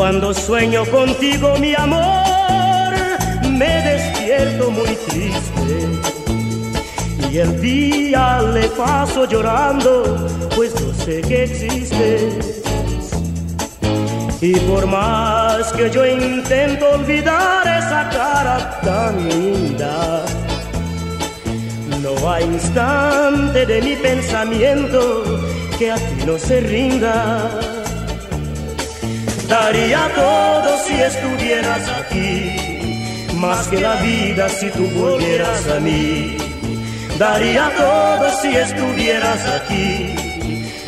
Cuando sueño contigo, mi amor, me despierto muy triste. Y el día le paso llorando, pues no sé que existes. Y por más que yo intento olvidar esa cara tan linda, no hay instante de mi pensamiento que a ti no se rinda. Daría todo si estuvieras aquí, más que la vida si tú volvieras a mí. Daría todo si estuvieras aquí,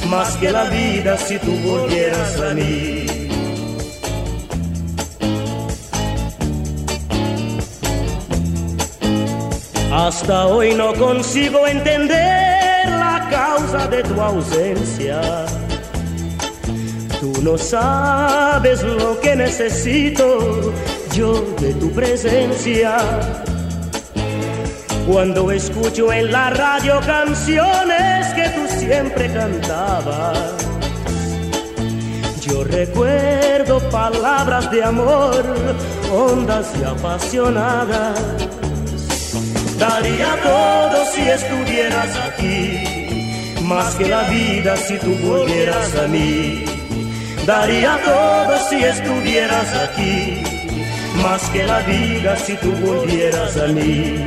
más que la vida si tú volvieras a mí. Hasta hoy no consigo entender la causa de tu ausencia. Tú no sabes lo que necesito yo de tu presencia. Cuando escucho en la radio canciones que tú siempre cantabas, yo recuerdo palabras de amor, hondas y apasionadas. Daría todo si estuvieras aquí, más que la vida si tú volvieras a mí. Daría todo si estuvieras aquí, más que la vida si tú volvieras a mí.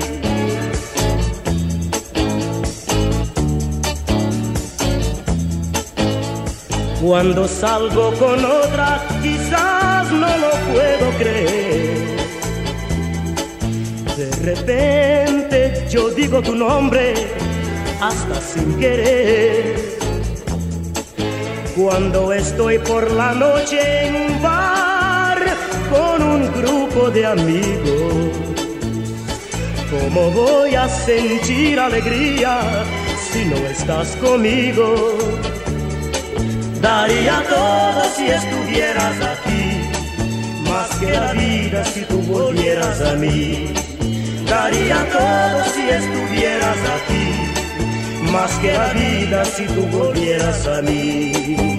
Cuando salgo con otra, quizás no lo puedo creer. De repente yo digo tu nombre hasta sin querer. Cuando estoy por la noche en un bar con un grupo de amigos, ¿cómo voy a sentir alegría si no estás conmigo? Daría todo si estuvieras aquí, más que la vida si tú volvieras a mí. Daría todo si estuvieras aquí, más que la vida si tú volvieras a mí.